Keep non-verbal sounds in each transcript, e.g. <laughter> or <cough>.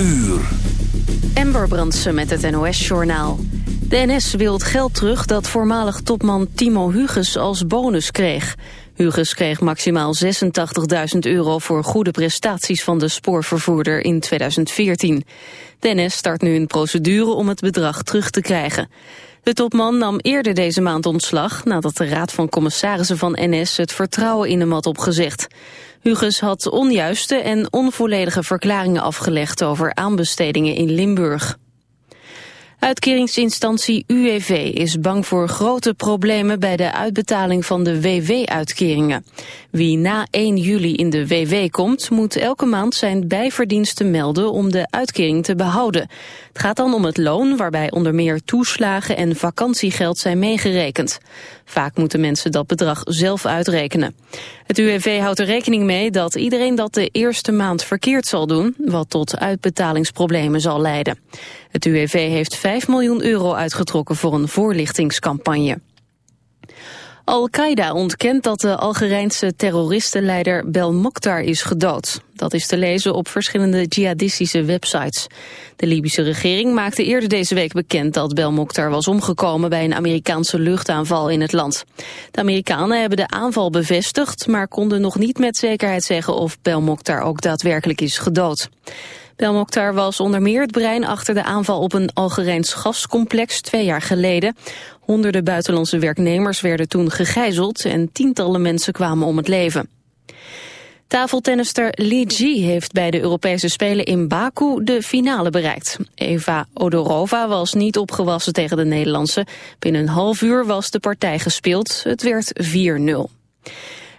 Uur. Ember Brandsen met het NOS-journaal. De NS wil geld terug dat voormalig topman Timo Huges als bonus kreeg. Huges kreeg maximaal 86.000 euro voor goede prestaties van de spoorvervoerder in 2014. De NS start nu een procedure om het bedrag terug te krijgen. De topman nam eerder deze maand ontslag nadat de Raad van Commissarissen van NS het vertrouwen in hem had opgezegd. Huges had onjuiste en onvolledige verklaringen afgelegd over aanbestedingen in Limburg. Uitkeringsinstantie UWV is bang voor grote problemen bij de uitbetaling van de WW-uitkeringen. Wie na 1 juli in de WW komt, moet elke maand zijn bijverdiensten melden om de uitkering te behouden. Het gaat dan om het loon, waarbij onder meer toeslagen en vakantiegeld zijn meegerekend. Vaak moeten mensen dat bedrag zelf uitrekenen. Het UWV houdt er rekening mee dat iedereen dat de eerste maand verkeerd zal doen, wat tot uitbetalingsproblemen zal leiden. Het UWV heeft 5 miljoen euro uitgetrokken voor een voorlichtingscampagne. Al-Qaeda ontkent dat de Algerijnse terroristenleider Bel Mokhtar is gedood. Dat is te lezen op verschillende jihadistische websites. De Libische regering maakte eerder deze week bekend dat Bel Mokhtar was omgekomen bij een Amerikaanse luchtaanval in het land. De Amerikanen hebben de aanval bevestigd, maar konden nog niet met zekerheid zeggen of Bel Mokhtar ook daadwerkelijk is gedood. Belmokhtar was onder meer het brein achter de aanval op een Algerijns gascomplex twee jaar geleden. Honderden buitenlandse werknemers werden toen gegijzeld en tientallen mensen kwamen om het leven. Tafeltennister Li Ji heeft bij de Europese Spelen in Baku de finale bereikt. Eva Odorova was niet opgewassen tegen de Nederlandse. Binnen een half uur was de partij gespeeld. Het werd 4-0.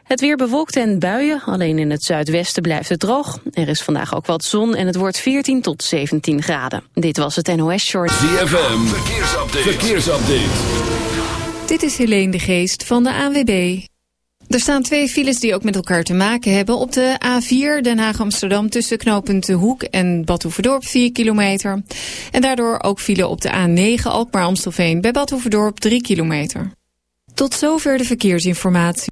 Het weer bewolkt en buien, alleen in het zuidwesten blijft het droog. Er is vandaag ook wat zon en het wordt 14 tot 17 graden. Dit was het NOS Short. ZFM, verkeersupdate. verkeersupdate. Dit is Helene de Geest van de ANWB. Er staan twee files die ook met elkaar te maken hebben. Op de A4 Den Haag-Amsterdam tussen knooppunt De Hoek en Badhoevedorp 4 kilometer. En daardoor ook file op de A9 Alkmaar-Amstelveen bij Badhoevedorp 3 kilometer. Tot zover de verkeersinformatie.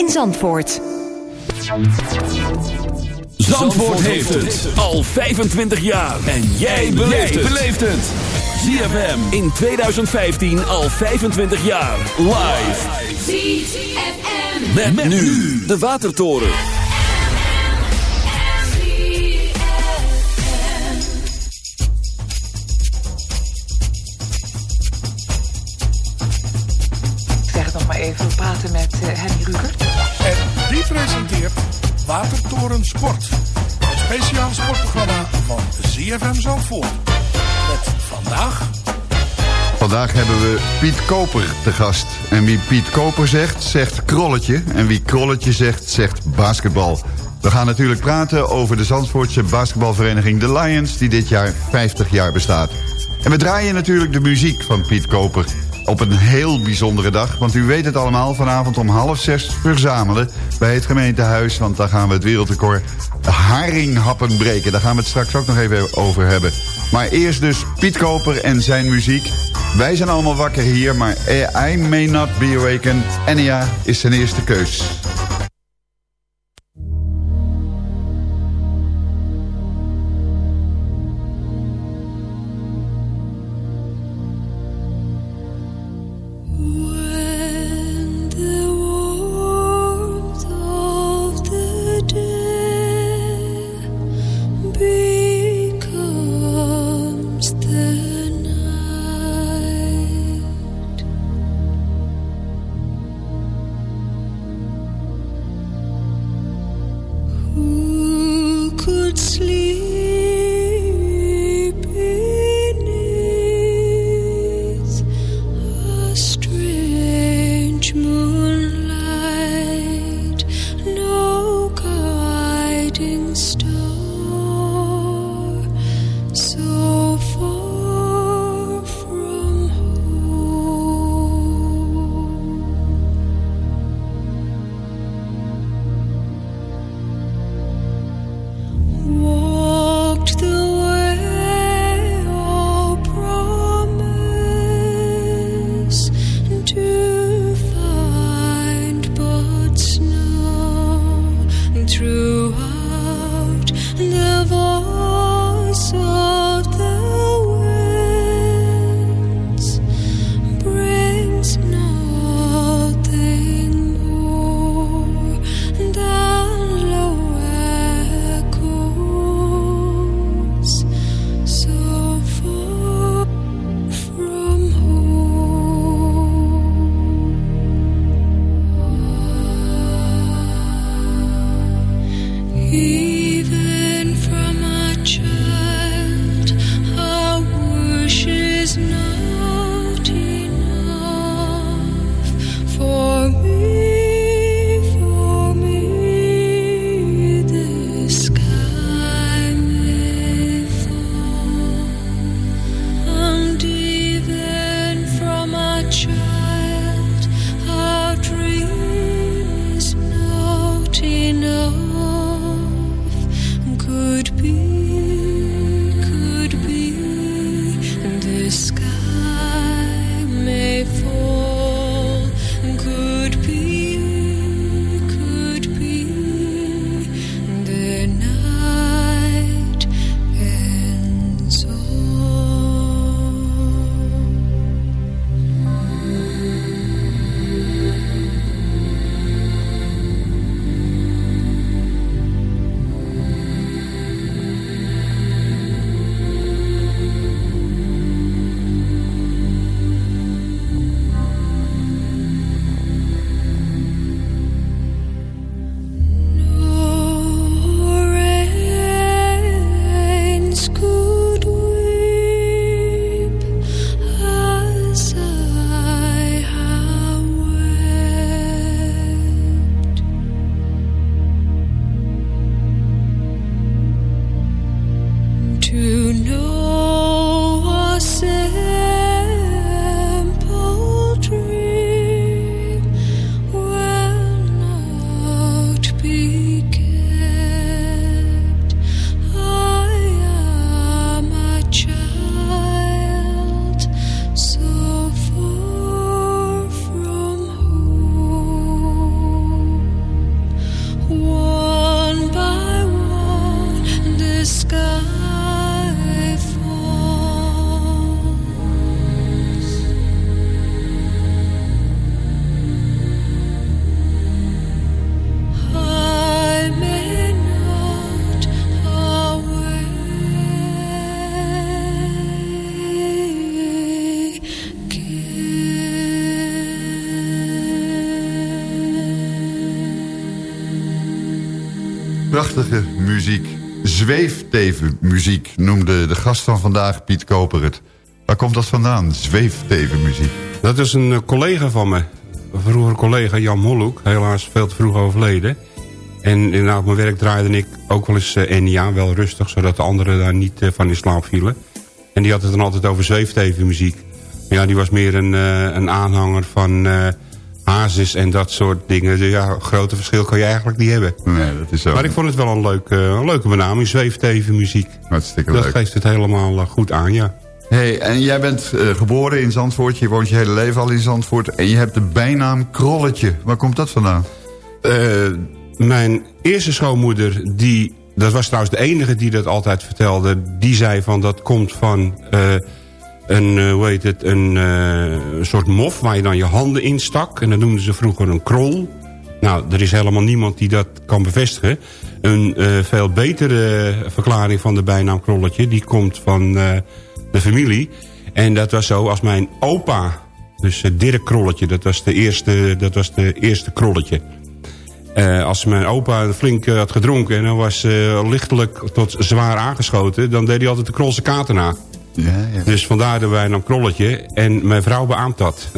in Zandvoort. Zandvoort heeft het al 25 jaar. En jij beleeft het. ZFM in 2015 al 25 jaar. Live. ZFM. Met, met nu de Watertoren. Ik zeg het nog maar even, we praten met uh, Henny Rugert. Presenteert Watertoren Sport. Het speciale sportprogramma van ZFM Zandvoort. Met vandaag... Vandaag hebben we Piet Koper te gast. En wie Piet Koper zegt, zegt krolletje. En wie krolletje zegt, zegt basketbal. We gaan natuurlijk praten over de Zandvoortse basketbalvereniging The Lions... die dit jaar 50 jaar bestaat. En we draaien natuurlijk de muziek van Piet Koper op een heel bijzondere dag. Want u weet het allemaal, vanavond om half zes verzamelen bij het gemeentehuis. Want daar gaan we het wereldrecord haringhappen breken. Daar gaan we het straks ook nog even over hebben. Maar eerst dus Piet Koper en zijn muziek. Wij zijn allemaal wakker hier, maar I May Not Be Awakened. Enya is zijn eerste keus. Prachtige muziek. Zweefteven muziek noemde de gast van vandaag, Piet Koper het. Waar komt dat vandaan, zweefteven muziek? Dat is een eh, collega van me. Een vroeger collega, Jan Molhoek. Helaas veel te vroeg overleden. En inderdaad mijn werk draaide ik ook wel eens uh, NIA, wel rustig... zodat de anderen daar niet uh, van in slaap vielen. En die had het dan altijd over zweefteven muziek. Ja, die was meer een, een aanhanger van hazes en dat soort dingen. Dus ja, grote verschil kan je eigenlijk niet hebben. Nee, dat is zo. Maar ik vond het wel een leuke, een leuke benaming. Zweefteven muziek. Hartstikke dat leuk. geeft het helemaal goed aan, ja. Hey, en jij bent uh, geboren in Zandvoort. Je woont je hele leven al in Zandvoort. En je hebt de bijnaam Krolletje. Waar komt dat vandaan? Uh, mijn eerste schoonmoeder, die, dat was trouwens de enige die dat altijd vertelde... die zei van dat komt van uh, een, hoe heet het, een soort mof... waar je dan je handen in stak. En dat noemden ze vroeger een krol. Nou, er is helemaal niemand die dat kan bevestigen. Een veel betere verklaring van de bijnaam Krolletje... die komt van de familie. En dat was zo als mijn opa, dus Dirk Krolletje... dat was de eerste, dat was de eerste krolletje... Als mijn opa flink uh, had gedronken en dan was lichtelijk tot zwaar aangeschoten... dan deed hij altijd de krolse kater na. Ja. Dus vandaar de bijnaam Krolletje. En mijn vrouw beaamt dat.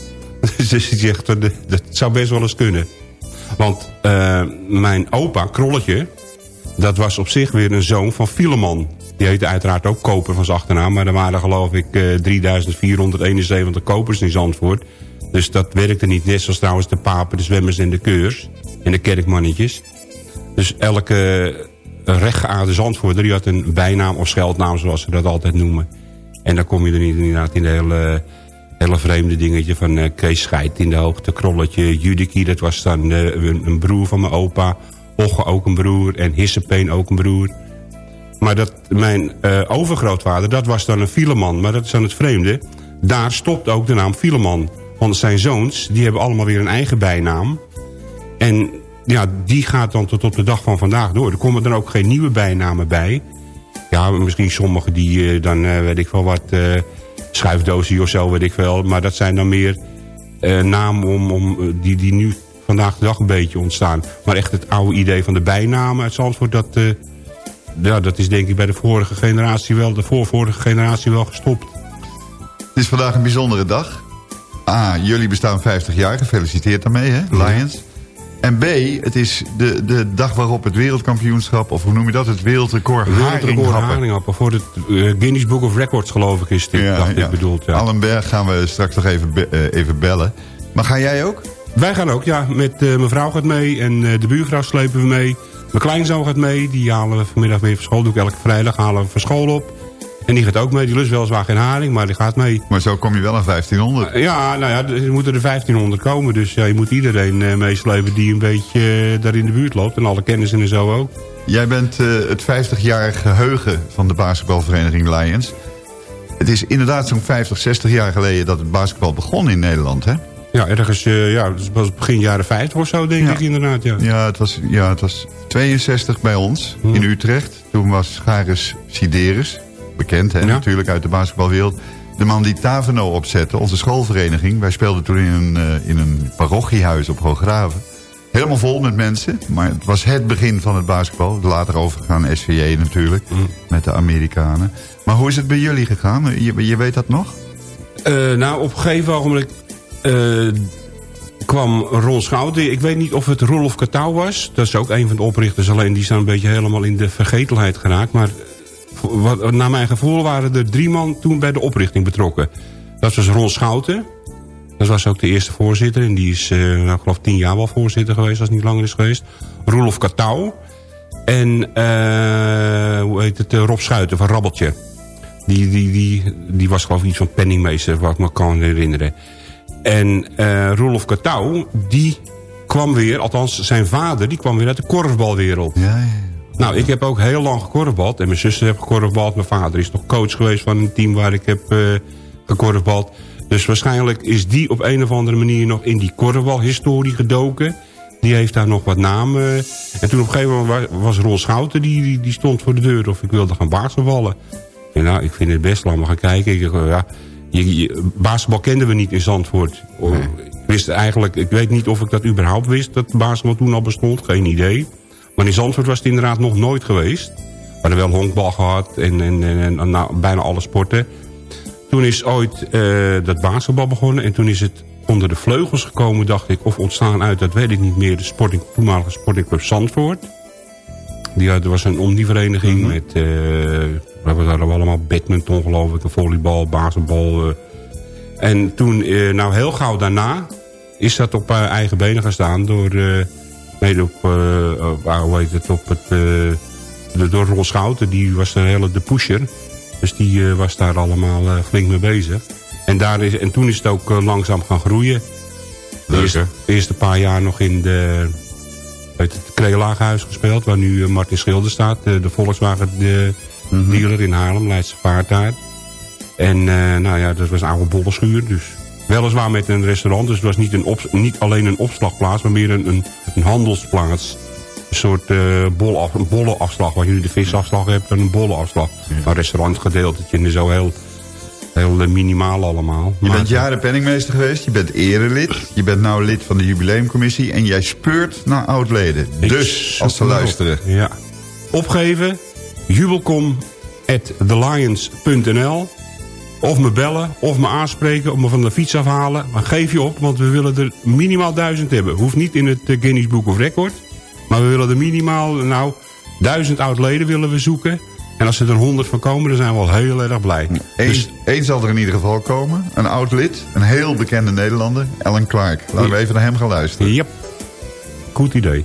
<laughs> dus die zegt, dat, dat zou best wel eens kunnen. Want mijn opa, Krolletje... dat was op zich weer een zoon van Filemon. Die heette uiteraard ook Koper van zijn achternaam. Maar er waren geloof ik 3471 kopers in Zandvoort. Dus dat werkte niet. Net zoals trouwens de papen, de zwemmers en de keurs. En de kerkmannetjes. Dus elke rechtgeaarde Zandvoorter die had een bijnaam of scheldnaam zoals ze dat altijd noemen. En dan kom je er niet inderdaad in de hele, hele vreemde dingetje van uh, Kees Scheid in de hoogte. Krolletje, Judiki, dat was dan uh, een, broer van mijn opa. Ogge ook een broer en Hissepeen ook een broer. Maar dat, mijn uh, overgrootvader, dat was dan een Fileman. Maar dat is dan het vreemde. Daar stopt ook de naam Fileman. Want zijn zoons, die hebben allemaal weer een eigen bijnaam. En ja, die gaat dan tot op de dag van vandaag door. Er komen dan ook geen nieuwe bijnamen bij. Ja, misschien sommige die uh, dan, uh, weet ik wel wat, uh, schuifdoosje of zo, weet ik wel. Maar dat zijn dan meer namen om, om, die, die nu vandaag de dag een beetje ontstaan. Maar echt het oude idee van de bijnamen uit Zandvoort, dat, ja, dat is denk ik bij de vorige generatie wel, de voorvorige generatie wel gestopt. Het is vandaag een bijzondere dag. A, jullie bestaan 50 jaar. Gefeliciteerd daarmee, hè, Lions. En B, het is de, de dag waarop het wereldkampioenschap... of hoe noem je dat, het wereldrecord haringhappen. haringhappen. Voor het uh, Guinness Book of Records, geloof ik, is dit, ja, dacht ja. ik bedoeld. Ja. Allenberg gaan we straks nog even, be uh, even bellen. Maar ga jij ook? Wij gaan ook, ja. Met uh, mijn vrouw gaat mee en de buurvrouw slepen we mee. Mijn kleinzoon gaat mee, die halen we vanmiddag weer van school. Doe ik elke vrijdag, halen we van school op. En die gaat ook mee. Die lust weliswaar geen haring, maar die gaat mee. Maar zo kom je wel aan 1500. Uh, ja, nou ja, er moeten er 1500 komen. Dus ja, je moet iedereen uh, meeslepen die een beetje uh, daar in de buurt loopt. En alle kennissen en zo ook. Jij bent het 50-jarig geheugen van de basketbalvereniging Lions. Het is inderdaad zo'n 50, 60 jaar geleden dat het basketbal begon in Nederland, hè? Ja, ergens, ja, het was begin jaren 50 of zo, denk ja. ik inderdaad. Ja, ja, het was, ja, het was 62 bij ons, hmm. in Utrecht. Toen was Garis Sideris bekend hè, ja. natuurlijk uit de basketbalwereld. De man die Taveno opzette, onze schoolvereniging. Wij speelden toen in een, uh, in een parochiehuis op Hooggraven. Helemaal vol met mensen, maar het was het begin van het basketbal. Later overgegaan SVJ natuurlijk, mm. met de Amerikanen. Maar hoe is het bij jullie gegaan? Je, je weet dat nog? Uh, nou, op een gegeven moment uh, kwam Ron Schouten. Ik weet niet of het Rolf Katouw was. Dat is ook een van de oprichters, alleen die staan een beetje helemaal in de vergetelheid geraakt. Maar wat, naar mijn gevoel waren er drie man toen bij de oprichting betrokken. Dat was Ron Schouten. Dat was ook de eerste voorzitter. En die is, uh, ik geloof, tien jaar wel voorzitter geweest, als het niet langer is geweest. Roelof Katouw. En, uh, hoe heet het, uh, Rob Schuiten van Rabbeltje. Die, die, die, die was geloof ik iets van penningmeester, wat ik me kan herinneren. En uh, Roelof Katouw, die kwam weer, althans zijn vader, die kwam weer uit de korfbalwereld. Ja, ja. Nou, ik heb ook heel lang gekorfbald. En mijn zuster heeft gekorfbald. Mijn vader is nog coach geweest van een team waar ik heb uh, gekorfbald. Dus waarschijnlijk is die op een of andere manier nog in die korfbalhistorie gedoken. Die heeft daar nog wat namen. En toen op een gegeven moment was Ron Schouten, die, die, die stond voor de deur. Of ik wilde gaan basketballen. En nou, ik vind het best, laat maar gaan kijken. Ik, ja, je, je, basketbal kenden we niet in Zandvoort. Nee. Ik wist eigenlijk, ik weet niet of ik dat überhaupt wist, dat basketbal toen al bestond. Geen idee. Maar in Zandvoort was het inderdaad nog nooit geweest. We hadden wel honkbal gehad en, en, en, en nou, bijna alle sporten. Toen is ooit uh, dat basketbal begonnen. En toen is het onder de vleugels gekomen, dacht ik. Of ontstaan uit, dat weet ik niet meer. De sporting, toenmalige sportingclub Zandvoort. Die had, was een omnievereniging mm -hmm. met... Uh, we hadden allemaal badminton geloof ik. Volleybal, basketbal. Uh. En toen, nou heel gauw daarna is dat op eigen benen gaan staan door... mede op, hoe heet het, op het... de, door Schouten, die was de hele de pusher. Dus die was daar allemaal flink mee bezig. En, daar is, en toen is het ook langzaam gaan groeien. Eerst, eerste paar jaar nog in de, het Kreelaaghuis gespeeld... waar nu Martin Schilder staat, de Volkswagen de, mhm. dealer in Haarlem, Leidse Vaart daar. En uh, nou ja, dat was een oude bollenschuur. Dus weliswaar met een restaurant. Dus het was niet, een op, niet alleen een opslagplaats, maar meer een, een, een handelsplaats. Een soort uh, bolaf, een bollenafslag. Waar je de visafslag hebt en een bollenafslag. Ja. Een restaurantgedeeltje en zo heel, heel uh, minimaal allemaal. Je bent jaren penningmeester geweest. Je bent erelid. Je bent nou lid van de jubileumcommissie. En jij speurt naar oudleden. Dus, als ze luisteren. Ja. Opgeven. Jubelkom at thelions.nl of me bellen, of me aanspreken, of me van de fiets afhalen. Maar geef je op, want we willen er minimaal duizend hebben. Hoeft niet in het eh, Guinness Book of Record. Maar we willen er minimaal, nou, duizend oud-leden willen we zoeken. En als er er honderd van komen, dan zijn we al heel erg blij. Eén dus... Zal er in ieder geval komen. Een oud-lid, een heel bekende Nederlander, Alan Clark. Laten we even naar hem gaan luisteren. Yep. Goed idee.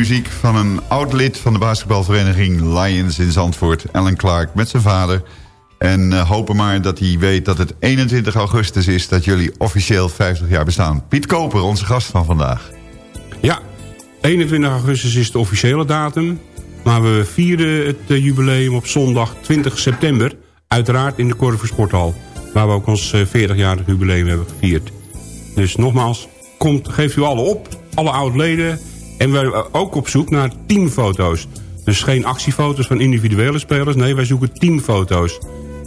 Muziek van een oud lid van de basketbalvereniging Lions in Zandvoort. Alan Clark met zijn vader. En uh, hopen maar dat hij weet dat het 21 augustus is... dat jullie officieel 50 jaar bestaan. Piet Koper, onze gast van vandaag. Ja, 21 augustus is de officiële datum. Maar we vieren het uh, jubileum op zondag 20 september. Uiteraard in de Korver Sporthal. Waar we ook ons uh, 40-jarig jubileum hebben gevierd. Dus nogmaals, komt, geeft u alle op. Alle oud-leden. En we zijn ook op zoek naar teamfoto's. Dus geen actiefoto's van individuele spelers. Nee, wij zoeken teamfoto's.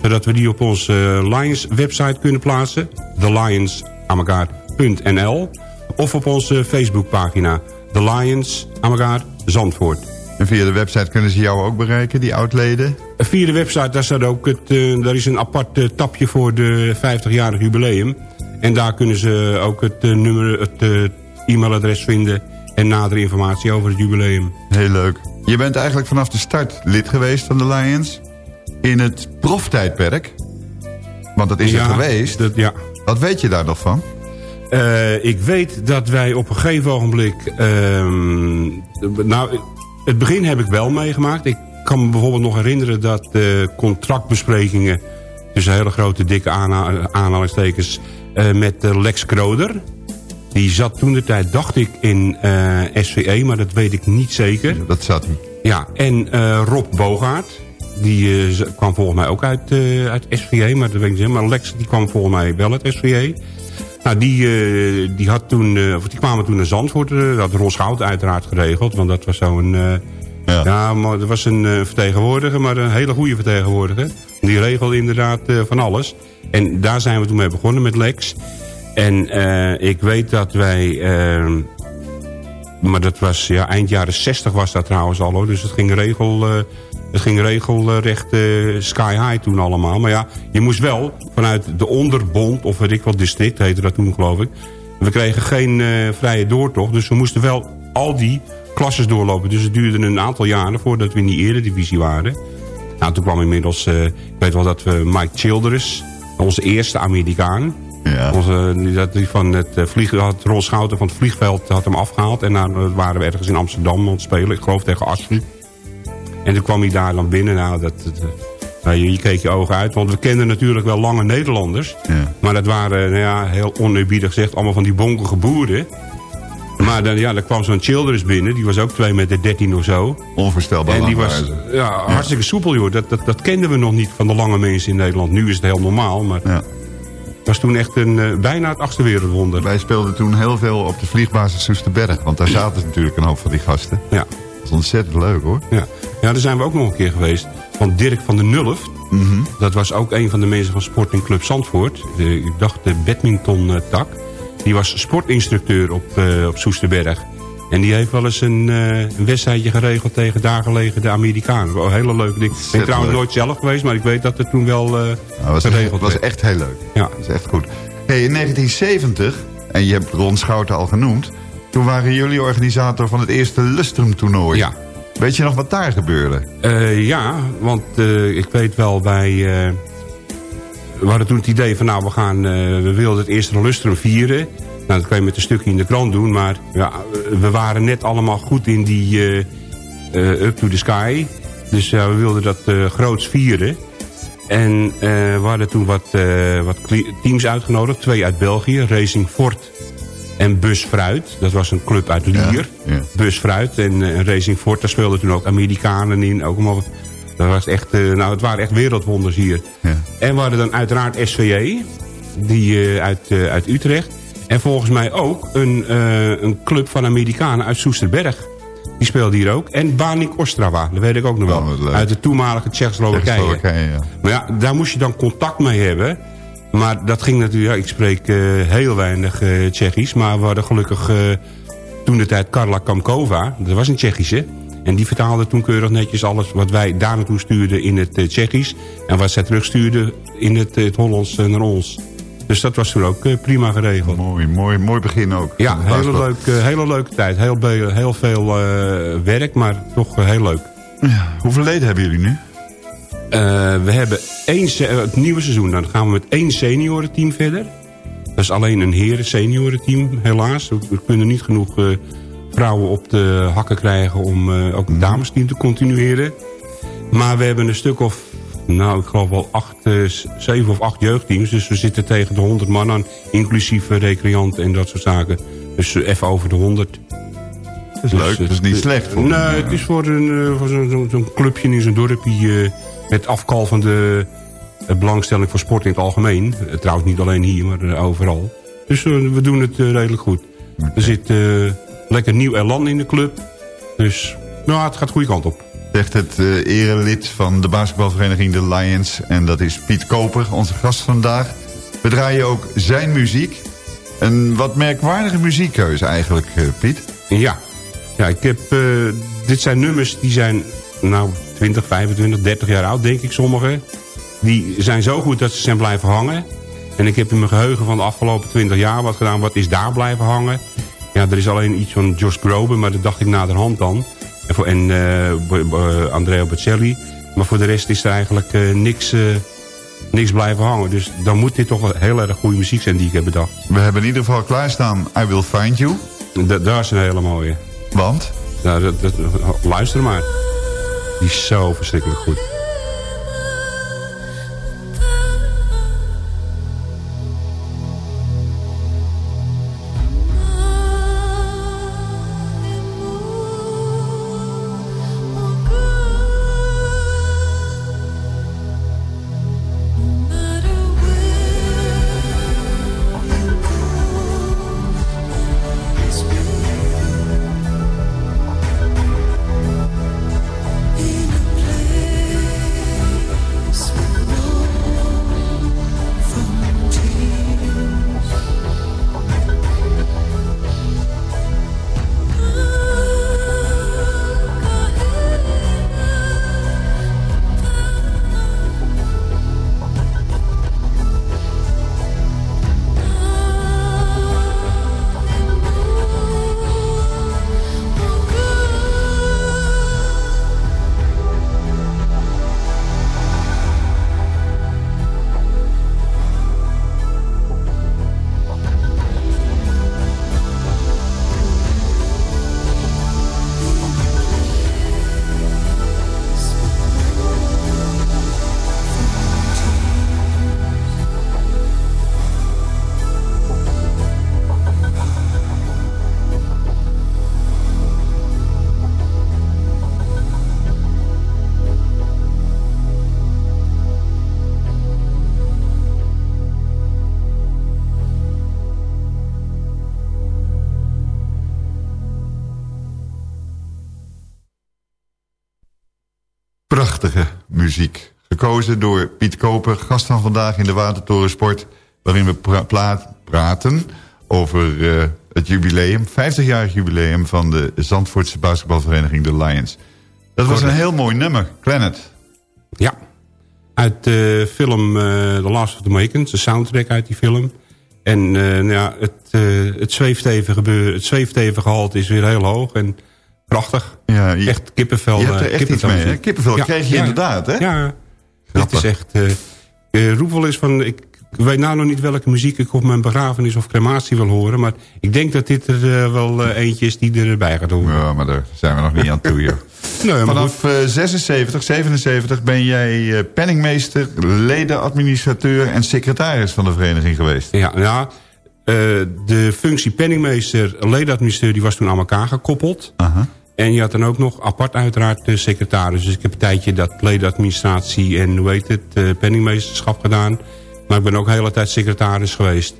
Zodat we die op onze uh, Lions website kunnen plaatsen. TheLionsAmagaar.nl Of op onze Facebookpagina. The Lions Amagaar Zandvoort. En via de website kunnen ze jou ook bereiken, die oudleden? Via de website, daar, staat ook het, uh, daar is een apart uh, tapje voor de 50-jarig jubileum. En daar kunnen ze ook het uh, nummer, het e-mailadres vinden... en nadere informatie over het jubileum. Heel leuk. Je bent eigenlijk vanaf de start lid geweest van de Lions... in het proftijdperk. Want dat is ja, er geweest. Dat, ja. Wat weet je daar nog van? Uh, ik weet dat wij op een gegeven ogenblik... Uh, nou, het begin heb ik wel meegemaakt. Ik kan me bijvoorbeeld nog herinneren dat de contractbesprekingen... tussen hele grote dikke aanhalingstekens... Uh, met Lex Kroder... Die zat toen de tijd, dacht ik, in uh, SVE, maar dat weet ik niet zeker. Ja, dat zat hij. Ja, en uh, Rob Bogaert, die uh, kwam volgens mij ook uit, uit SVE, maar dat weet ik niet. Maar Lex, die kwam volgens mij wel uit SVE. Nou, die, die, had toen, of die kwamen toen naar Zandvoort. dat had Ron Schout uiteraard geregeld, want dat was zo'n... ja. ja, maar dat was een vertegenwoordiger, maar een hele goede vertegenwoordiger. Die regelde inderdaad van alles. En daar zijn we toen mee begonnen met Lex. En uh, ik weet dat wij... Uh, maar dat was ja, eind jaren 60 was dat trouwens al. Dus het ging, regel, uh, het ging regelrecht sky high toen allemaal. Maar ja, je moest wel vanuit de onderbond, of weet ik wat district heette dat toen geloof ik. We kregen geen vrije doortocht. Dus we moesten wel al die klasses doorlopen. Dus het duurde een aantal jaren voordat we in die eredivisie waren. Nou, toen kwam inmiddels, ik weet wel dat we Mike Childress, onze eerste Amerikaan... Ja. Onze, die, die van het vliegen had Ron Schouten van het vliegveld had hem afgehaald. En dan waren we ergens in Amsterdam aan het spelen. Ik geloof tegen Ashley. En toen kwam hij daar dan binnen. Nou, dat, dat nou, je, je, keek je ogen uit. Want we kenden natuurlijk wel lange Nederlanders. Ja. Maar dat waren, nou ja, heel oneerbiedig gezegd, allemaal van die bonkige boeren. Maar dan, ja, er kwam zo'n Childress binnen. Die was ook 2 meter 13 of zo. Onvoorstelbaar En die was ja, ja, hartstikke soepel, joh. Dat, dat, dat kenden we nog niet van de lange mensen in Nederland. Nu is het heel normaal, maar... Ja was toen echt een, uh, bijna het achtste wereldwonder. Wij speelden toen heel veel op de vliegbasis Soesterberg. Want daar zaten natuurlijk een hoop van die gasten. Ja. Dat is ontzettend leuk hoor. Ja, ja daar zijn we ook nog een keer geweest. Van Dirk van der Nulf. Mm -hmm. Dat was ook een van de mensen van Sporting Club Zandvoort. De, ik dacht de badminton tak. Die was sportinstructeur op, uh, op Soesterberg. En die heeft wel eens een, uh, een wedstrijdje geregeld tegen daar gelegen de Amerikanen. Wel een hele leuke ding. Ik ben trouwens nooit zelf geweest, maar ik weet dat het toen wel uh, nou, was geregeld Het was echt heel leuk. Ja. Dat is echt goed. Hey, in 1970, en je hebt Ron Schouten al genoemd... toen waren jullie organisator van het eerste Lustrum-toernooi. Ja. Weet je nog wat daar gebeurde? Uh, ja, want ik weet wel bij... we hadden toen het idee van, nou, we, gaan, we wilden het eerste Lustrum vieren... Nou, dat kan je met een stukje in de krant doen. Maar ja, we waren net allemaal goed in die uh, uh, Up to the Sky. Dus uh, we wilden dat groots vieren. En we hadden toen wat, wat teams uitgenodigd. Twee uit België, Racing Fort en Bus Fruit. Dat was een club uit Lier. Ja, ja. Bus Fruit en Racing Fort. Daar speelden toen ook Amerikanen in. Ook allemaal, dat was echt, nou, het waren echt wereldwonders hier. Ja. En we hadden dan uiteraard SVE. Die uit, uit Utrecht. En volgens mij ook een, uh, een club van Amerikanen uit Soesterberg. Die speelde hier ook. En Banik Ostrava, dat weet ik ook nog wel. Oh, uit de toenmalige Tsjechoslowakije. Ja. Maar ja, daar moest je dan contact mee hebben. Maar dat ging natuurlijk... Ja, ik spreek uh, heel weinig uh, Tsjechisch. Maar we hadden gelukkig toen de tijd Karla Kamkova. Dat was een Tsjechische. En die vertaalde toen keurig netjes alles wat wij daar naartoe stuurden in het Tsjechisch. En wat zij terugstuurden in het, het Hollands naar ons. Dus dat was toen ook uh, prima geregeld. Mooi, mooi, mooi begin ook. Ja, hele, leuk, uh, hele leuke tijd. Heel, heel veel uh, werk, maar toch heel leuk. Ja, hoeveel leden hebben jullie nu? we hebben één, het nieuwe seizoen. Dan gaan we met één seniorenteam verder. Dat is alleen een heren seniorenteam, helaas. We kunnen niet genoeg vrouwen op de hakken krijgen... om ook het Mhm. damesteam te continueren. Maar we hebben een stuk of, nou ik geloof wel acht, eh, zeven of acht jeugdteams. Dus we zitten tegen de 100 man aan, inclusief eh, recreanten en dat soort zaken. Dus eh, even over de 100. Dat is leuk, dat is niet slecht. Nee, het is voor, een, voor zo'n clubje in zo'n dorpje... met afkalvende eh, belangstelling voor sport in het algemeen. Trouwens niet alleen hier, maar overal. Dus we doen het redelijk goed. Er zit lekker nieuw elan in de club. Dus nou, het gaat de goede kant op. Zegt het eh, erelid van de basketbalvereniging The Lions. En dat is Piet Koper, onze gast vandaag. We draaien ook zijn muziek. Een wat merkwaardige muziekkeuze eigenlijk, eh, Piet. Ja. ja, ik heb... eh, dit zijn nummers die zijn nou 20, 25, 30 jaar oud, denk ik sommige. Die zijn zo goed dat ze zijn blijven hangen. En ik heb in mijn geheugen van de afgelopen 20 jaar wat gedaan. Wat is daar blijven hangen? Ja, er is alleen iets van Josh Groban, maar dat dacht ik naderhand dan. En, voor, en eh, Bo- Andrea Bocelli. Maar voor de rest is er eigenlijk eh, niks, eh, niks blijven hangen. Dus dan moet dit toch wel heel erg goede muziek zijn die ik heb bedacht. We hebben in ieder geval klaarstaan I Will Find You. Da daar is een hele mooie. Want? Nou, dat, dat, luister maar. Die is zo verschrikkelijk goed. Gekozen door Piet Koper, gast van vandaag in de Watertorensport... waarin we pra- praten over eh, het jubileum, 50-jarig jubileum... van de Zandvoortse basketbalvereniging The Lions. Dat was een heel mooi nummer, Planet. Ja. Uit de film eh, The Last of the Mohicans, de soundtrack uit die film. En eh, nou ja, het, eh het zweefteven gebeuren, het zweeftevengehalte is weer heel hoog en prachtig. Ja, je, echt kippenvel. je hebt er echt iets kippenvel mee, hè? muziek. Kippenvel Ja, kreeg je ja, inderdaad, hè? Ja, Grappig. dit is echt... eh eh, roep wel eens van... Ik, weet nou nog niet welke muziek ik op mijn begrafenis of crematie wil horen. Maar ik denk dat dit er eh, wel eentje is die erbij gaat horen. Ja, maar daar zijn we nog niet aan toe, joh. <laughs> Nee, maar Vanaf eh, 76, 77 ben jij penningmeester, ledenadministrateur en secretaris van de vereniging geweest. Ja, ja de functie penningmeester, ledenadministrateur, die was toen aan elkaar gekoppeld. Aha. En je had dan ook nog apart uiteraard de secretaris. Dus ik heb een tijdje dat ledenadministratie en hoe heet het, eh, penningmeesterschap gedaan. Maar ik ben ook de hele tijd secretaris geweest.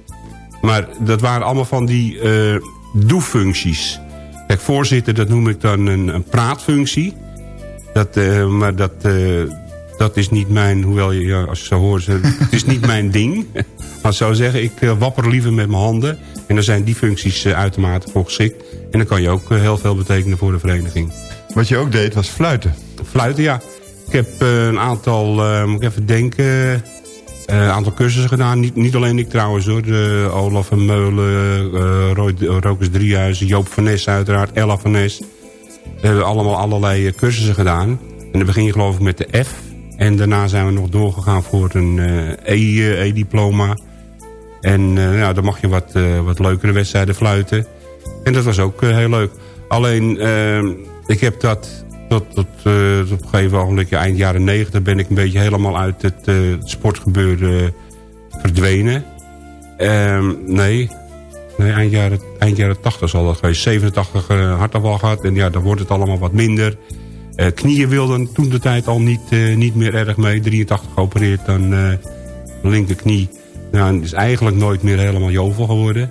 Maar dat waren allemaal van die eh doefuncties. Kijk, voorzitter, dat noem ik dan een, een praatfunctie. Dat, eh, maar dat, eh, dat is niet mijn, hoewel je, ja, als je zo hoort, eh, <laughs> het is niet mijn ding. Maar ik zou zeggen, ik eh, wapper liever met mijn handen. En dan zijn die functies eh, uitermate voor geschikt. En dan kan je ook eh, heel veel betekenen voor de vereniging. Wat je ook deed was fluiten. Fluiten, ja. Ik heb eh, een aantal, eh, moet ik even denken, een aantal cursussen gedaan. Niet, niet alleen ik trouwens hoor. De Olaf en Meulen, eh Roy, Rokers Driehuizen, Joop van Nes uiteraard, Ella van Nes. We hebben allemaal allerlei cursussen gedaan. En dan begin je geloof ik met de F. En daarna zijn we nog doorgegaan voor een E, E-diploma. En ja, dan mag je wat, wat leukere wedstrijden fluiten. En dat was ook eh, heel leuk. Alleen, ehm, ik heb dat tot, tot op een gegeven moment, eind jaren negentig... ben ik een beetje helemaal uit het uh, sportgebeuren verdwenen. Ehm, nee, nee eind, jaren, eind jaren 80 zal dat geweest. 87 uh, hartafval gehad en ja, dan wordt het allemaal wat minder. knieën wilden toen de tijd al niet, niet meer erg mee. 83 geopereerd, dan linkerknie. Nou, is eigenlijk nooit meer helemaal jovel geworden.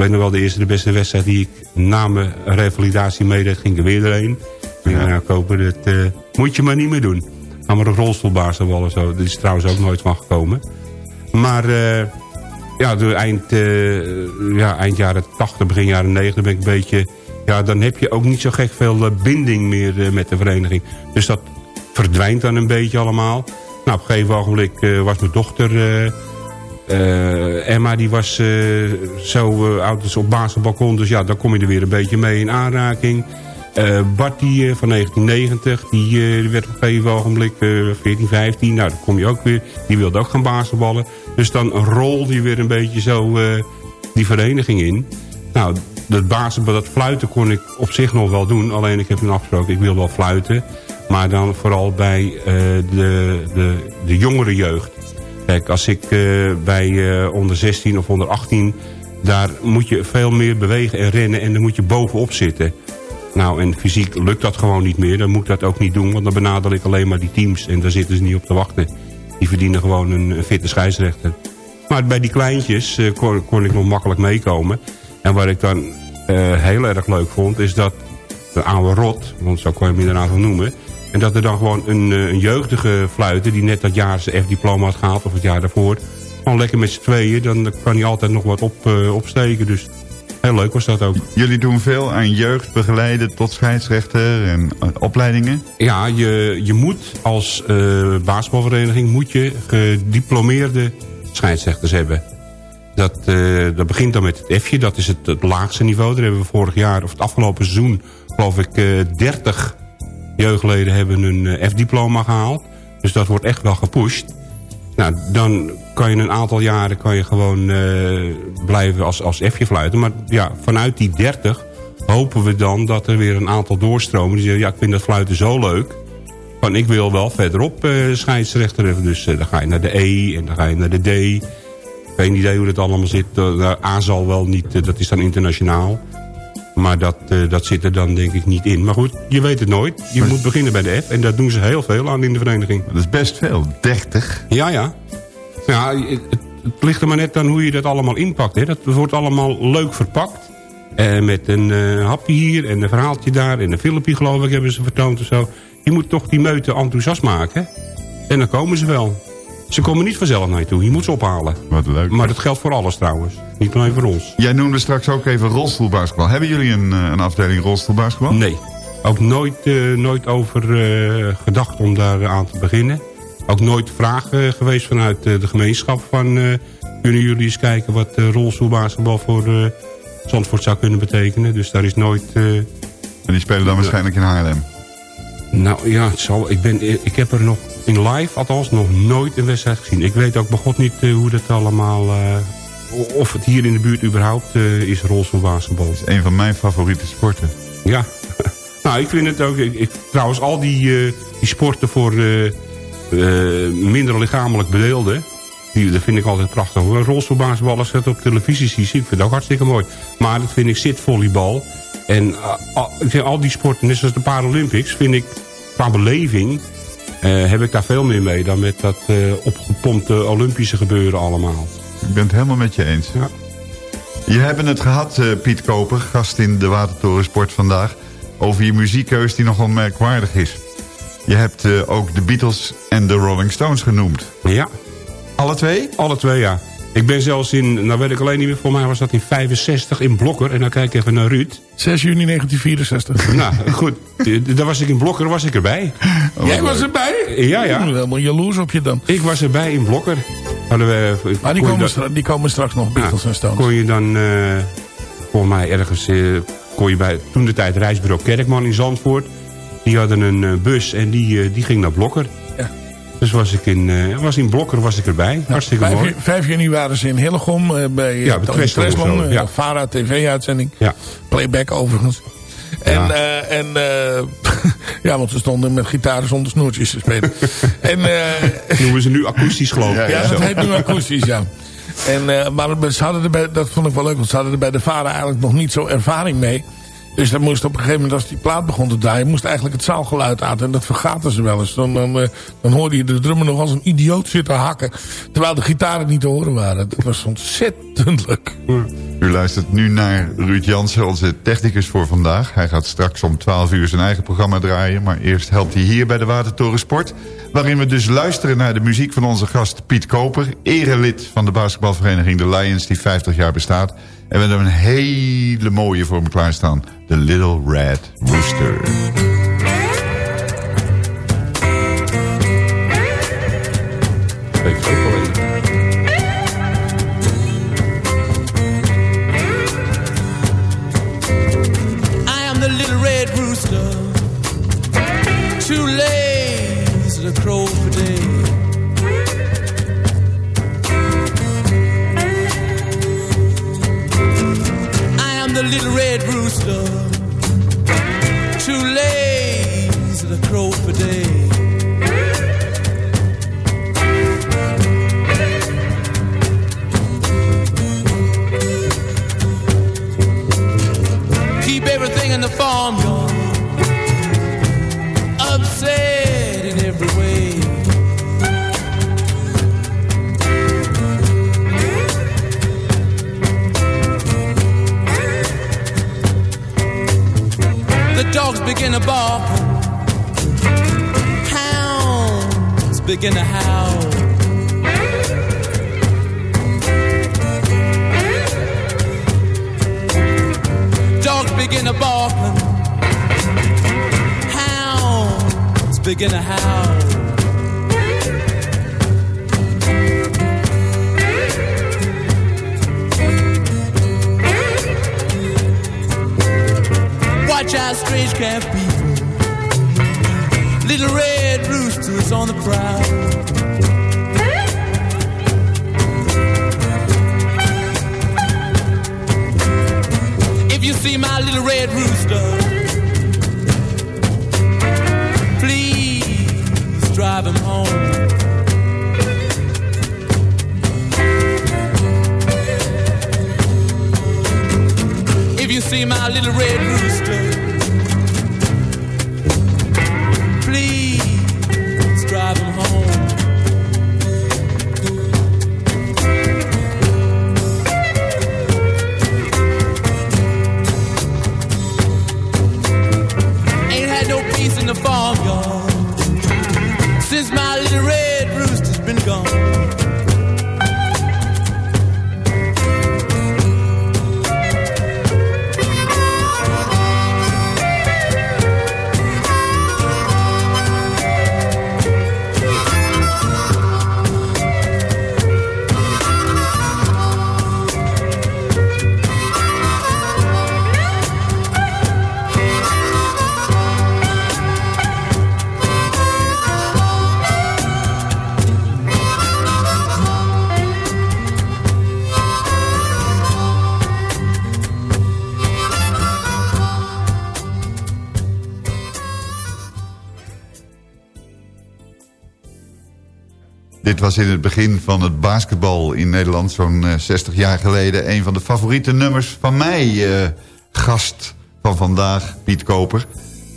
Ik weet nog wel de eerste de beste wedstrijd die ik na mijn revalidatie meedeed, ging er weer erheen. Ja, nou, kopen, dat uh, moet je maar niet meer doen. Gaan we een rolstoelbaas of zo. Dat is trouwens ook nooit van gekomen. Maar uh, ja, door eind, uh, ja, eind jaren 80, begin jaren 90 ben ik een beetje... Ja, dan heb je ook niet zo gek veel binding meer met de vereniging. Dus dat verdwijnt dan een beetje allemaal. Nou, op een gegeven ogenblik was mijn dochter... Emma die was zo oud als op basketbalkon. Dus ja, dan kom je er weer een beetje mee in aanraking. Uh, Bart die, uh, van 1990, die, uh, werd op een gegeven ogenblik 14, 15. Nou, dan kom je ook weer. Die wilde ook gaan basketballen. Dus dan rol die weer een beetje zo die vereniging in. Nou, dat basketbal, dat fluiten kon ik op zich nog wel doen. Alleen ik heb toen afgesproken, ik wil wel fluiten. Maar dan vooral bij de, de, de jongere jeugd. Kijk, als ik bij onder 16 of onder 18... daar moet je veel meer bewegen en rennen en dan moet je bovenop zitten... Nou, en fysiek lukt dat gewoon niet meer. Dan moet ik dat ook niet doen, want dan benadel ik alleen maar die teams. En daar zitten ze niet op te wachten. Die verdienen gewoon een, fitte scheidsrechter. Maar bij die kleintjes uh, kon, kon, ik nog makkelijk meekomen. En wat ik dan heel erg leuk vond, is dat de oude rot, want zo kan je hem inderdaad noemen... en dat er dan gewoon een, uh, een jeugdige fluiter... die net dat jaar zijn F-diploma had gehaald, of het jaar daarvoor... gewoon lekker met z'n tweeën, dan kan hij altijd nog wat op, opsteken. Dus Heel leuk was dat ook. Jullie doen veel aan jeugd begeleiden tot scheidsrechter en uh, opleidingen? Ja, je, je moet als uh, basketbalvereniging moet je gediplomeerde scheidsrechters hebben. Dat, uh, dat begint dan met het F'je, dat is het, het, laagste niveau. Daar hebben we vorig jaar, of het afgelopen seizoen, geloof ik, 30 jeugdleden hebben een F-diploma gehaald. Dus dat wordt echt wel gepusht. Nou, dan kan je een aantal jaren kan je gewoon uh, blijven als, als F'je fluiten. Maar ja, vanuit die 30 hopen we dan dat er weer een aantal doorstromen. Die zeggen, ja, ik vind dat fluiten zo leuk. Van, ik wil wel verderop uh, scheidsrechter. Dus dan ga je naar de E en dan ga je naar de D. Geen idee hoe dat allemaal zit. A zal wel niet, dat is dan internationaal. Maar dat, dat zit er dan denk ik niet in. Maar goed, je weet het nooit. Je moet beginnen bij de F. En daar doen ze heel veel aan in de vereniging. Dat is best veel. 30? Ja, ja. Ja, het, het, ligt er maar net aan hoe je dat allemaal inpakt. Hè. Dat wordt allemaal leuk verpakt. Eh, met een uh, hapje hier en een verhaaltje daar. En een filmpje geloof ik hebben ze vertoond of zo. Je moet toch die meute enthousiast maken. En dan komen ze wel. Ze komen niet vanzelf naar je toe. Je moet ze ophalen. Wat leuk. Maar dat geldt voor alles trouwens. Niet alleen voor ons. Jij noemde straks ook even rolstoelbasketbal. Hebben jullie een, eh, een afdeling rolstoelbasketbal? Nee. Ook nooit, uh, nooit over uh, gedacht om daar aan te beginnen ook nooit vraag uh, geweest vanuit de gemeenschap van... Uh, kunnen jullie eens kijken wat rolstoelbasketbal voor Zandvoort zou kunnen betekenen. Dus daar is nooit... en die spelen dan waarschijnlijk in Haarlem? Nou ja, het zal, ik, ben, ik heb er nog in live althans nog nooit een wedstrijd gezien. Ik weet ook begot niet hoe dat allemaal... of het hier in de buurt überhaupt is rolstoelbasketbal. Dat is een van mijn favoriete sporten. Ja, <laughs> nou ik vind het ook... Ik, trouwens al die, die sporten voor minder lichamelijk bedeelden. Die, dat vind ik altijd prachtig. Een rolstoelbasketbal als het op televisie zie, ik vind het ook hartstikke mooi. Maar dat vind ik zitvolleybal. En uh, al die sporten, net zoals de Paralympics, vind ik qua beleving... Uh, heb ik daar veel meer mee dan met dat uh, opgepompte Olympische gebeuren allemaal. Ik ben het helemaal met je eens. Ja. Je hebben het gehad, uh, Piet Koper, gast in de Watertoren Sport vandaag... over je muziekkeus die nogal merkwaardig is. Je hebt uh, ook de Beatles en de Rolling Stones genoemd. Ja. Alle twee? Alle twee, ja. Ik ben zelfs in, nou weet ik alleen niet meer, voor mij was dat in 65 in Blokker. En dan kijk ik even naar Ruud. 6 juni 1964. <laughs> nou, goed. Daar was ik in Blokker, was ik erbij. Oh, Jij was erbij? Ja, ja. Ik ben helemaal jaloers op je dan. Ik was erbij in Blokker. Hadden we, maar die komen, die komen straks nog, Beatles en Stones. Kon je dan, uh, voor mij ergens, uh, kon je bij toen de tijd reisbureau Kerkman in Zandvoort die hadden een uh, bus en die, die ging naar Blokker. Ja. Dus was ik in, uh, was in Blokker was ik erbij. Ja, Hartstikke 5, mooi. 5 juni waren ze in Hillegom bij ja, Tresman. Ja. Vara TV-uitzending. Ja. Playback overigens. En, eh, en uh, <laughs> ja, want ze stonden met gitaren zonder snoertjes te spelen. <laughs> en, uh, Noemen ze nu akoestisch geloof ik. <laughs> Ja, ja, dat heet nu akoestisch, ja. En, maar ze hadden er bij, dat vond ik wel leuk, want ze hadden er bij de vader eigenlijk nog niet zo ervaring mee. Dus dan moest op een gegeven moment, als die plaat begon te draaien... moest eigenlijk het zaalgeluid uit. En dat vergaten ze wel eens. Dan, dan, dan hoorde je de drummer nog als een idioot zitten hakken. Terwijl de gitaren niet te horen waren. Dat was ontzettend leuk. U luistert nu naar Ruud Jansen, onze technicus voor vandaag. Hij gaat straks om 12 uur zijn eigen programma draaien. Maar eerst helpt hij hier bij de Watertoren Sport. Waarin we dus luisteren naar de muziek van onze gast Piet Koper. Erelid van de basketbalvereniging The Lions die 50 jaar bestaat. En we hebben een hele mooie voor hem klaarstaan. The Little Red Rooster. I to hounds begin to howl. Dogs begin to bark, hounds begin to howl. Watch out, strange camp people. Little red rooster roosters on the prowl. If you see my little red rooster, please drive him home. If you see my little red rooster, was in het begin van het basketbal in Nederland, zo'n eh, 60 jaar geleden. Een van de favoriete nummers van mij, eh, gast van vandaag, Piet Koper.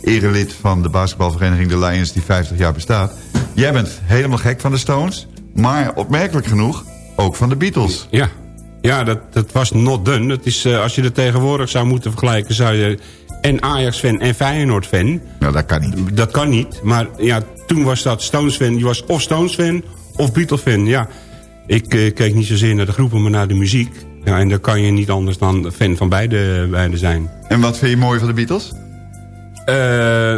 Erelid van de basketbalvereniging The Lions die 50 jaar bestaat. Jij bent helemaal gek van de Stones, maar opmerkelijk genoeg ook van de Beatles. Ja, ja dat, dat was not done. Dat is, eh, als je het tegenwoordig zou moeten vergelijken... zou je en Ajax-fan en Feyenoord-fan... Nou, dat kan niet. Dat kan niet, maar ja, toen was dat Stones-fan. Je was of Stones-fan of Beatles-fan. Ja, ik eh, keek niet zozeer naar de groepen, maar naar de muziek. Ja, en dan kan je niet anders dan fan van beide, beide zijn. En wat vind je mooi van de Beatles? Eh,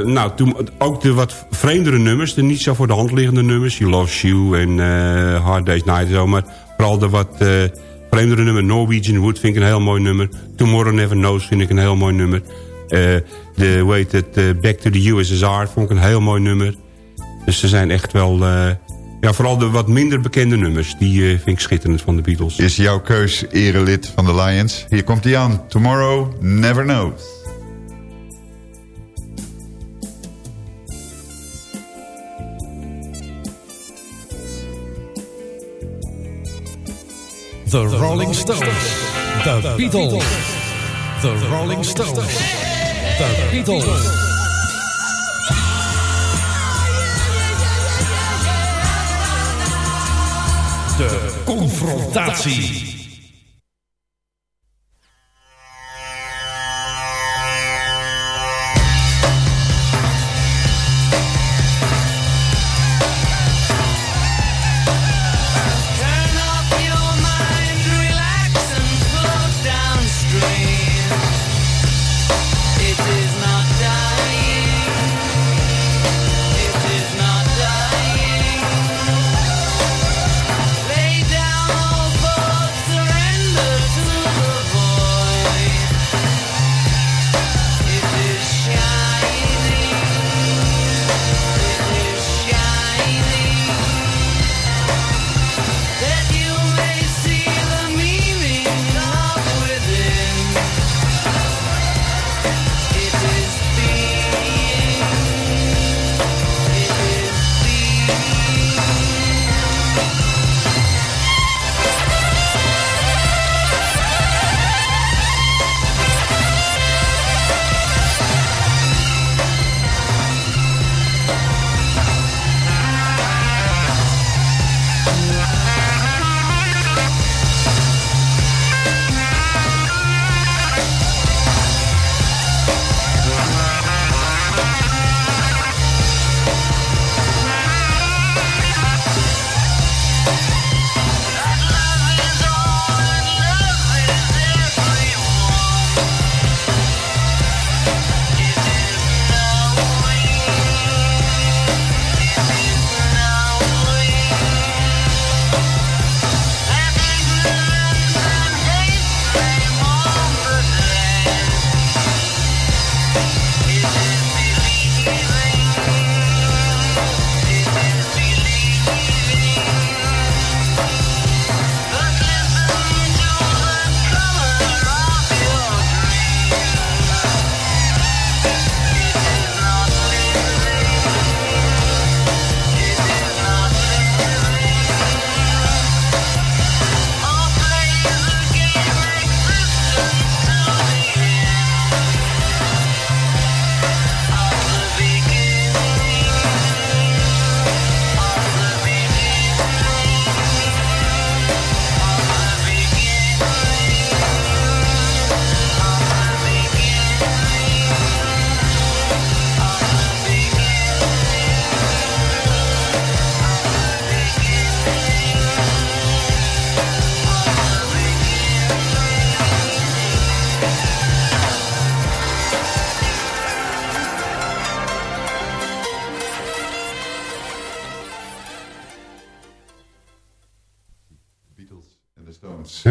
nou, toen, ook de wat vreemdere nummers. De niet zo voor de hand liggende nummers. You Love You en eh, Hard Day's Night en zo. Maar vooral de wat vreemdere nummer. Norwegian Wood vind ik een heel mooi nummer. Tomorrow Never Knows vind ik een heel mooi nummer. De, hoe heet het, eh, Back to the USSR vond ik een heel mooi nummer. Dus ze zijn echt wel... Ja, vooral de wat minder bekende nummers. Die eh, vind ik schitterend van de Beatles. Is jouw keus erelid van de Lions. Hier komt hij aan. Tomorrow Never Knows. The Rolling Stones. The Beatles. The Rolling Stones. The Beatles. De confrontatie.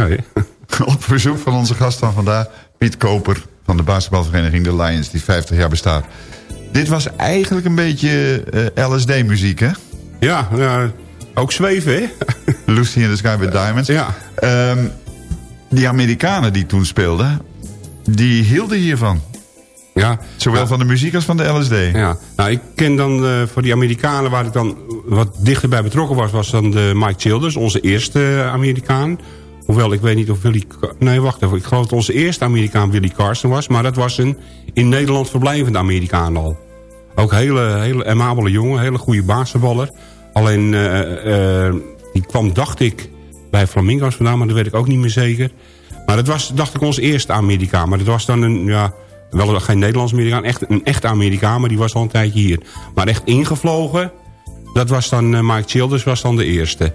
<laughs> Op verzoek van onze gast van vandaag, Piet Koper van de basketbalvereniging The Lions, die 50 jaar bestaat. Dit was eigenlijk een beetje eh, LSD-muziek, hè? Ja, ja, ook zweven, hè? <laughs> Lucy in the Sky with Diamonds. Ja. Ehm, die Amerikanen die toen speelden, die hielden hiervan. Ja. Zowel van de muziek als van de LSD. Ja, nou ik ken dan eh, voor die Amerikanen waar ik dan wat dichterbij betrokken was... was dan de Mike Childers, onze eerste eh, Amerikaan. Hoewel ik weet niet of Willy... Nee, wacht even. Ik geloof dat onze eerste Amerikaan Willy Carson was. Maar dat was een in Nederland verblijvende Amerikaan al. Ook hele, hele amabele jongen, hele goede basketballer. Alleen, eh, eh, die kwam, dacht ik, bij Flamingo's vandaan, maar dat weet ik ook niet meer zeker. Maar dat was, dacht ik, onze eerste Amerikaan. Maar dat was dan een, ja, wel geen Nederlands Amerikaan, echt een echte Amerikaan, maar die was al een tijdje hier. Maar echt ingevlogen, dat was dan, eh, Mike Childers was dan de eerste.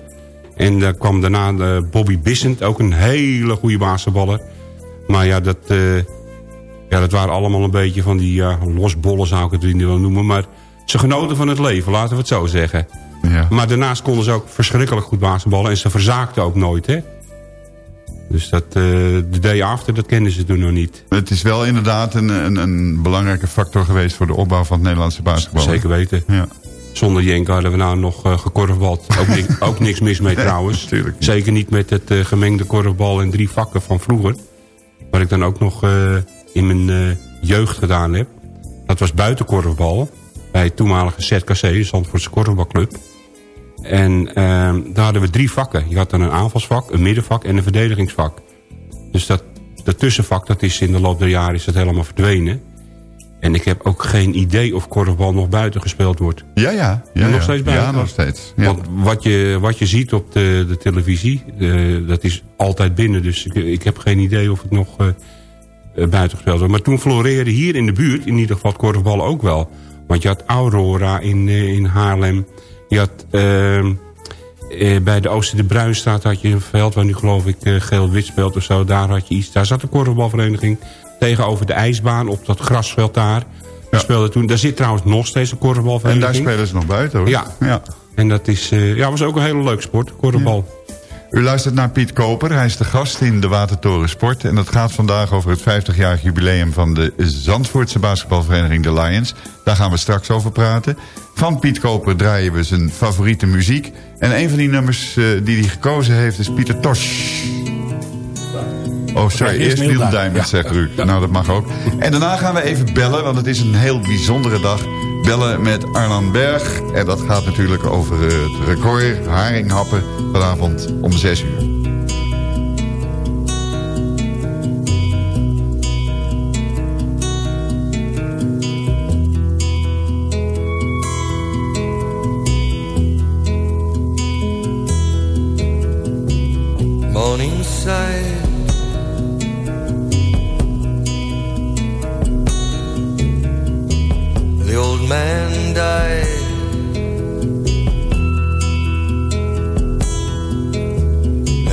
En daar kwam daarna eh, Bobby Bissent, ook een hele goede basketballer. Maar ja, dat, eh, ja, dat waren allemaal een beetje van die ja, losbollen, zou ik het niet willen noemen. Maar ze genoten van het leven, laten we het zo zeggen. Ja. Maar daarnaast konden ze ook verschrikkelijk goed basketballen. En ze verzaakten ook nooit, hè. Dus dat, eh, de day after, dat kenden ze toen nog niet. Het is wel inderdaad een, een, een belangrijke factor geweest... voor de opbouw van het Nederlandse basketbal. Zeker weten. Ja. Zonder Jenk hadden we nou nog uh, gekorfbald. Ook, ni <laughs> ook niks mis mee trouwens. niet. Zeker niet met het uh, gemengde korfbal en drie vakken van vroeger. Wat ik dan ook nog uh, in mijn jeugd gedaan heb. Dat was buitenkorfbal. Bij het toenmalige ZKC, Zandvoortse Korfbalclub. En ehm, daar hadden we drie vakken. Je had dan een aanvalsvak, een middenvak en een verdedigingsvak. Dus dat, dat tussenvak, dat is in de loop der jaren is dat helemaal verdwenen. En ik heb ook geen idee of korfbal nog buiten gespeeld wordt. Ja, ja. ja nog steeds buiten? Ja, nog steeds. Ja. Want wat je, wat je ziet op de, de televisie, eh, dat is altijd binnen. Dus ik, ik heb geen idee of het nog eh, eh, buiten gespeeld wordt. Maar toen floreerde hier in de buurt, in ieder geval korfbal ook wel. Want je had Aurora in, in Haarlem. Je had... ehm, eh, bij de Ooster de Bruinstraat had je een veld... waar nu geloof ik geel-wit speelt of zo. Daar had je iets. Daar zat de korfbalvereniging tegenover de ijsbaan op dat grasveld daar. Daar, speelde toen, daar zit trouwens nog steeds een En korfbalvereniging. daar spelen ze nog buiten hoor. Ja. ja. En dat is, eh, ja, was ook een hele leuke sport, korfbal. U luistert naar Piet Koper. Hij is de gast in de Watertoren Sport. En dat gaat vandaag over het 50-jarig jubileum van de Zandvoortse basketbalvereniging de Lions. Daar gaan we straks over praten. Van Piet Koper draaien we zijn favoriete muziek. En een van die nummers eh, die hij gekozen heeft is Pieter Tosh. Oh, sorry. Eerst Neil Diamond. Ja. zegt Ruud. Nou, dat mag ook. En daarna gaan we even bellen, want het is een heel bijzondere dag. Bellen met Arnan Berg. En dat gaat natuurlijk over eh, het record haringhappen vanavond om 6 uur. Morningside. The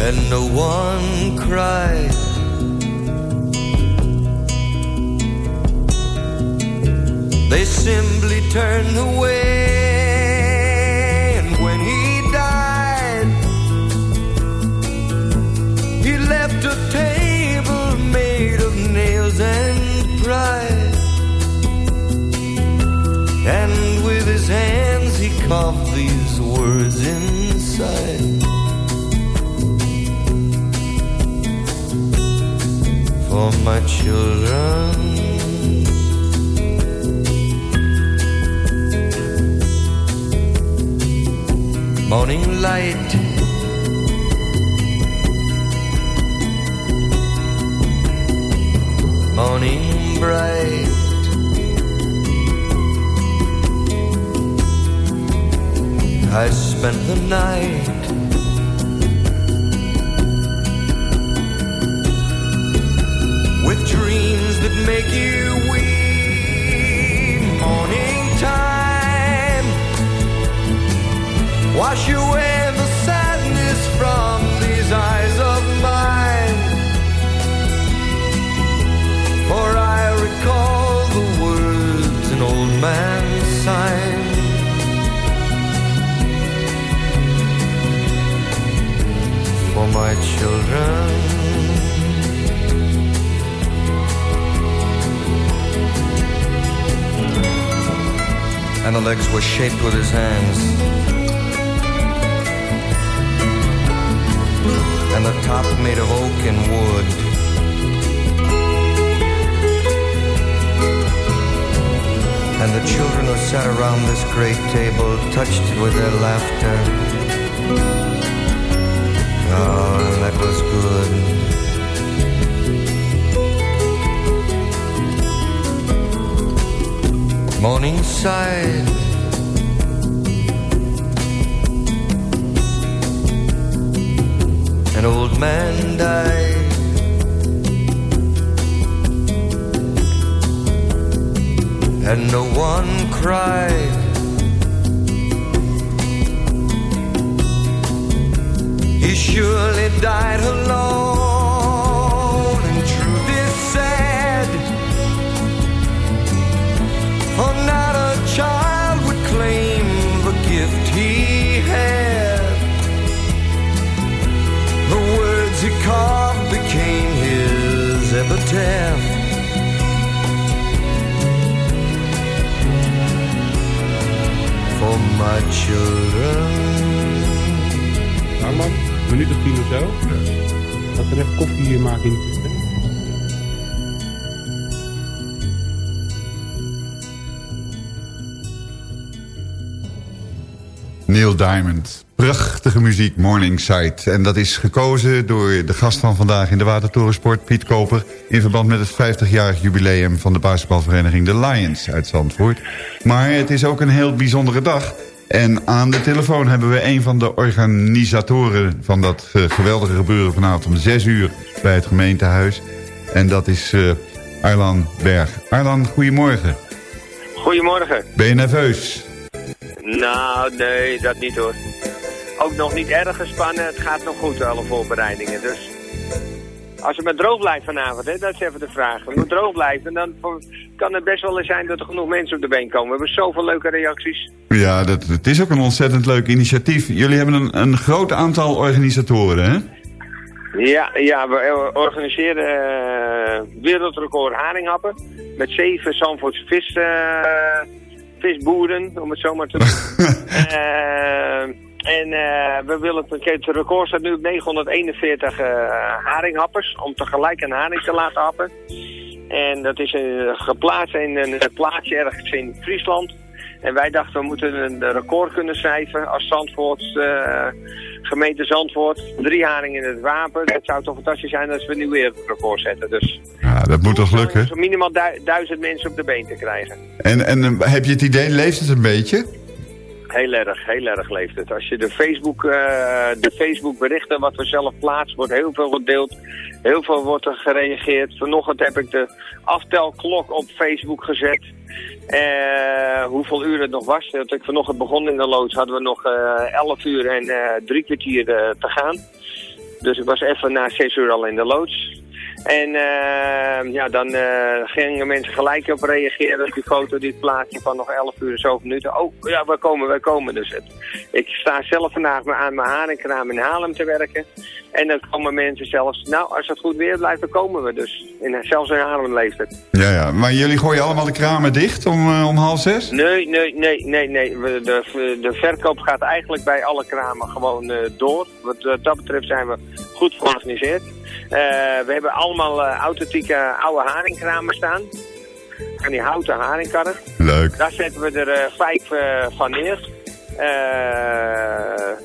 And no one cried. They simply turned away. And when he died, he left a table made of nails and pride. And with his hands he carved these words inside. For my children. Morning light morning bright. I spent the night that make you weep. Morning time, wash away the sadness from these eyes of mine. For I recall the words an old man signed. For my children. And the legs were shaped with his hands. And the top made of oak and wood. And the children who sat around this great table touched it with their laughter. Oh, that was good. Morningside. An old man died. and no one cried. He surely died alone, For not a child would claim the gift he had. The words he carved became his epitaph. for my children. Arman, een minuut of tien of zo. Dat er even koffie maken Diamond. Prachtige muziek, Morningside. En dat is gekozen door de gast van vandaag in de Watertorensport, Piet Koper... in verband met het 50-jarig jubileum van de basketbalvereniging de Lions uit Zandvoort. Maar het is ook een heel bijzondere dag. En aan de telefoon hebben we een van de organisatoren van dat eh, geweldige gebeuren vanavond om 6 uur bij het gemeentehuis. En dat is uh, Arlan Berg. Arlan, goedemorgen. Goedemorgen. Ben je nerveus? Nou, nee, dat niet hoor. Ook nog niet erg gespannen. Het gaat nog goed, alle voorbereidingen. Dus als het maar droog blijft vanavond, hè, dat is even de vraag. Het moet droog blijven, dan kan het best wel eens zijn dat er genoeg mensen op de been komen. We hebben zoveel leuke reacties. Ja, dat, het is ook een ontzettend leuk initiatief. Jullie hebben een, een groot aantal organisatoren, hè? Ja, ja we organiseren uh, wereldrecord haringhappen. Met zeven Zandvoortse vis, uh, visboeren, om het zo maar te doen. uh, <laughs> en we willen, het record staat nu op 941 haringhappers, om tegelijk een haring te laten happen. En dat is geplaatst in een plaatsje ergens in Friesland. En wij dachten, we moeten een record kunnen schrijven als Zandvoort, uh, gemeente Zandvoort. Drie haringen in het wapen. Dat zou toch fantastisch zijn als we nu weer het record zetten. Dus ja, dat moet toch lukken? Minimaal du duizend mensen op de been te krijgen. En, en heb je het idee, leeft het een beetje? Heel erg, heel erg leeft het. Als je de Facebook, uh, de Facebook berichten wat we zelf plaatsen, wordt heel veel gedeeld. Heel veel wordt er gereageerd. Vanochtend heb ik de aftelklok op Facebook gezet. Uh, hoeveel uur het nog was. Dat ik vanochtend begon in de loods hadden we nog uh, 11 uur en uh, drie kwartier te gaan. Dus ik was even na 6 uur al in de loods. En ja, dan gingen mensen gelijk op reageren op die foto, die plaatsje van nog 11 uur en zoveel minuten. Oh, ja, we komen, we komen. Dus het, ik sta zelf vandaag aan mijn haringkraam in Haarlem te werken. En dan komen mensen zelfs, nou, als het goed weer blijft, dan komen we dus. In, zelfs in Haarlem leeft het. Ja, ja, maar jullie gooien allemaal de kramen dicht om, uh, om half zes? Nee, nee, nee, nee, nee. De, de verkoop gaat eigenlijk bij alle kramen gewoon door. Wat dat betreft zijn we goed georganiseerd. Uh, we hebben allemaal authentieke oude haringkramen staan. En die houten haringkarren. Leuk. Daar zetten we er vijf van neer.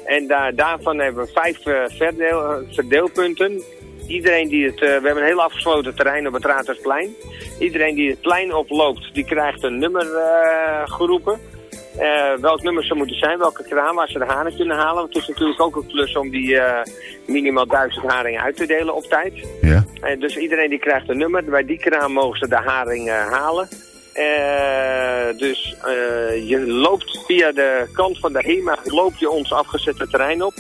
En daar, daarvan hebben we vijf verdeel, verdeelpunten. Iedereen die het... we hebben een heel afgesloten terrein op het Raadhuisplein. Iedereen die het plein oploopt, die krijgt een nummer geroepen. Uh, welk nummer ze moeten zijn, welke kraam waar ze de haring kunnen halen. Want het is natuurlijk ook een klus om die uh, minimaal duizend haringen uit te delen op tijd. Ja. Uh, dus iedereen die krijgt een nummer. Bij die kraam mogen ze de haring halen. Dus je loopt via de kant van de HEMA, loop je ons afgezette terrein op.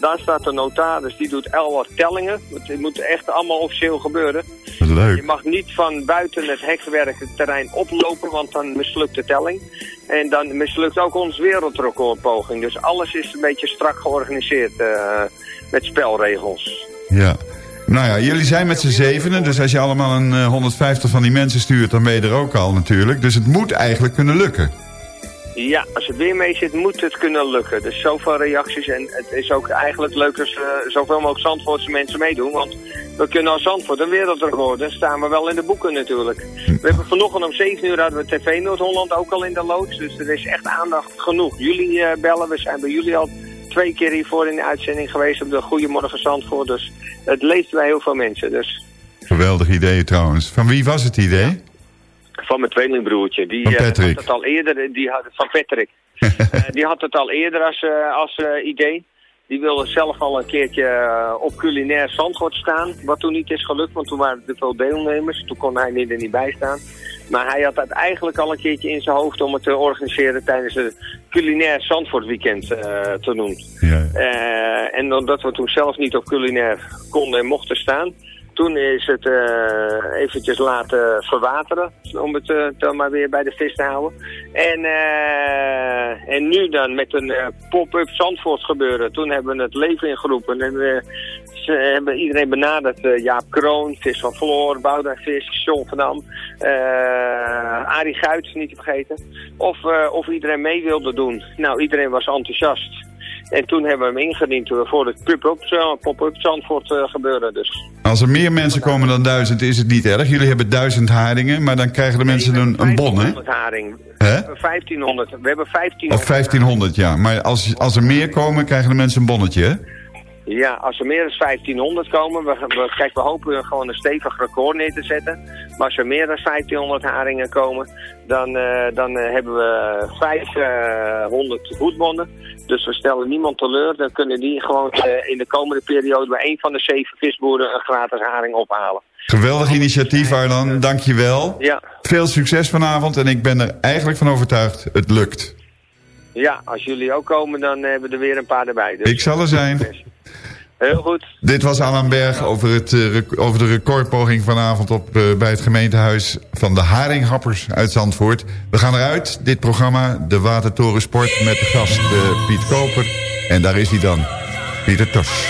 Daar staat de notaris, die doet elf tellingen. Het moet echt allemaal officieel gebeuren. Leuk. Je mag niet van buiten het hekwerk het terrein oplopen, want dan mislukt de telling. En dan mislukt ook ons wereldrecordpoging. Dus alles is een beetje strak georganiseerd uh, met spelregels. Ja. Nou ja, jullie zijn met z'n zevenen, dus als je allemaal een uh, 150 van die mensen stuurt, dan ben je er ook al natuurlijk. Dus het moet eigenlijk kunnen lukken. Ja, als het weer mee zit, moet het kunnen lukken. Dus zoveel reacties en het is ook eigenlijk leuk als uh, zoveel mogelijk Zandvoortse mensen meedoen. Want we kunnen als Zandvoort een wereldrecord, dan staan we wel in de boeken natuurlijk. We hebben vanochtend om 7 uur hadden we TV Noord-Holland ook al in de loods. Dus er is echt aandacht genoeg. Jullie uh, bellen, we zijn bij jullie al twee keer hiervoor in de uitzending geweest op de Goedemorgen Zandvoort. Dus het leeft bij heel veel mensen. Dus. Geweldig idee trouwens. Van wie was het idee? Ja. Van mijn tweelingbroertje. Die van uh, Patrick. had het al eerder. Die had, van Patrick. uh, <laughs> die had het al eerder als, uh, als idee. Die wilde zelf al een keertje op culinair Zandvoort staan. Wat toen niet is gelukt, want toen waren er veel deelnemers. Toen kon hij er niet bij staan. Maar hij had het eigenlijk al een keertje in zijn hoofd om het te organiseren tijdens het culinair Zandvoort weekend te doen. Ja. en omdat we toen zelf niet op culinair konden en mochten staan toen is het uh, eventjes laten verwateren, om het uh, dan maar weer bij de vis te houden. En, uh, en nu dan met een pop-up Zandvoort gebeuren. Toen hebben we het leven ingeroepen en ze hebben iedereen benaderd. Jaap Kroon, Vis van Floor, Boudewijn Vis, John van Dam, Arie Guit, niet te vergeten. Of, of iedereen mee wilde doen. Nou, iedereen was enthousiast. En toen hebben we hem ingediend voor het pop-up Zandvoort gebeuren dus. Als er meer mensen komen dan duizend is het niet erg. Jullie hebben duizend haringen, maar dan krijgen de mensen een, een bon, hè? 1500 haring. Hè? Hebben 1500. We hebben 1500. Of 1500, ja. Maar als, als er meer komen, krijgen de mensen een bonnetje, hè? Ja, als er meer dan 1500 komen, we, we, kijk, we hopen gewoon een stevig record neer te zetten. Maar als er meer dan 1500 haringen komen, dan, eh, dan eh, hebben we 500 voetbonnen. Dus we stellen niemand teleur. Dan kunnen die gewoon eh, in de komende periode bij een van de zeven visboeren een gratis haring ophalen. Geweldig initiatief, Arlan. Dank je wel. Ja. Veel succes vanavond en ik ben er eigenlijk van overtuigd, het lukt. Ja, als jullie ook komen, dan hebben we er weer een paar erbij. Dus Ik zal er zijn. Heel goed. Dit was Alan Berg over, het, eh, over de recordpoging vanavond op, eh, bij het gemeentehuis van de Haringhappers uit Zandvoort. We gaan eruit, dit programma, de Watertoren Sport met de gast eh, Piet Koper. En daar is hij dan, Pieter Tos.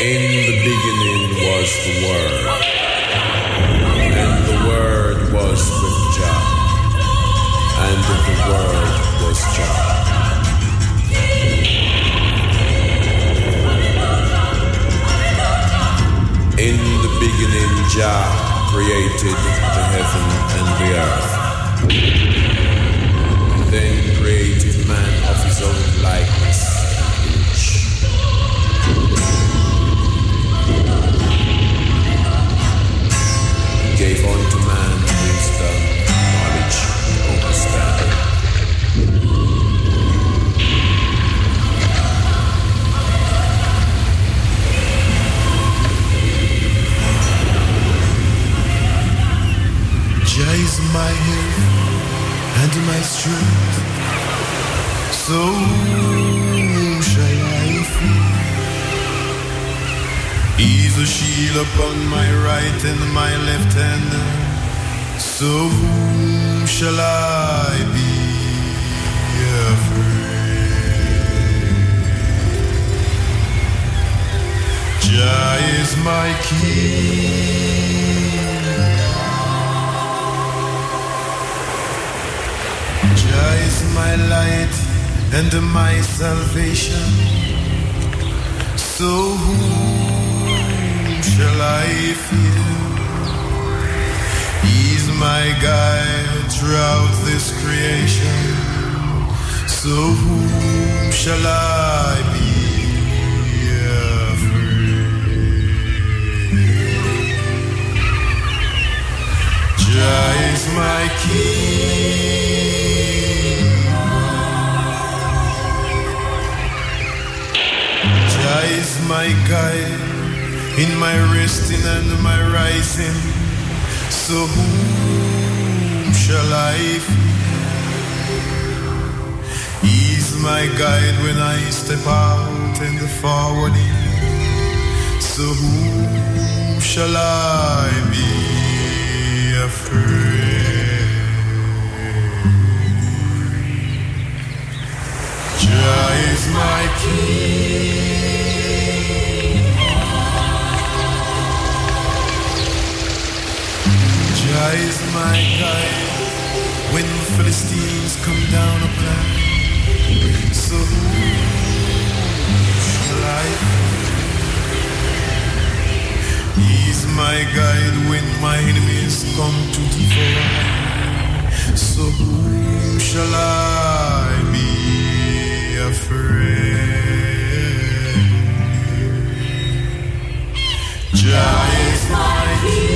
In the beginning was the Word, In the beginning, Jah created the heaven and the earth. Then created man of his own likeness. gave Is my help and my strength. So shall I fear? He's a shield upon my right and my left hand. So shall I be afraid? Jah is my king. Jah is my light and my salvation. So whom shall I fear? He's my guide throughout this creation. So whom shall I be? Jah is my king. My guide in my resting and my rising. So whom shall I fear? He's my guide when I step out in the forwarding. So whom shall I be afraid? Jah is my king. Is my guide when the Philistines come down upon. So whom shall I? He's my guide when my enemies come to devour me. So whom shall I be afraid? Jah is my Jah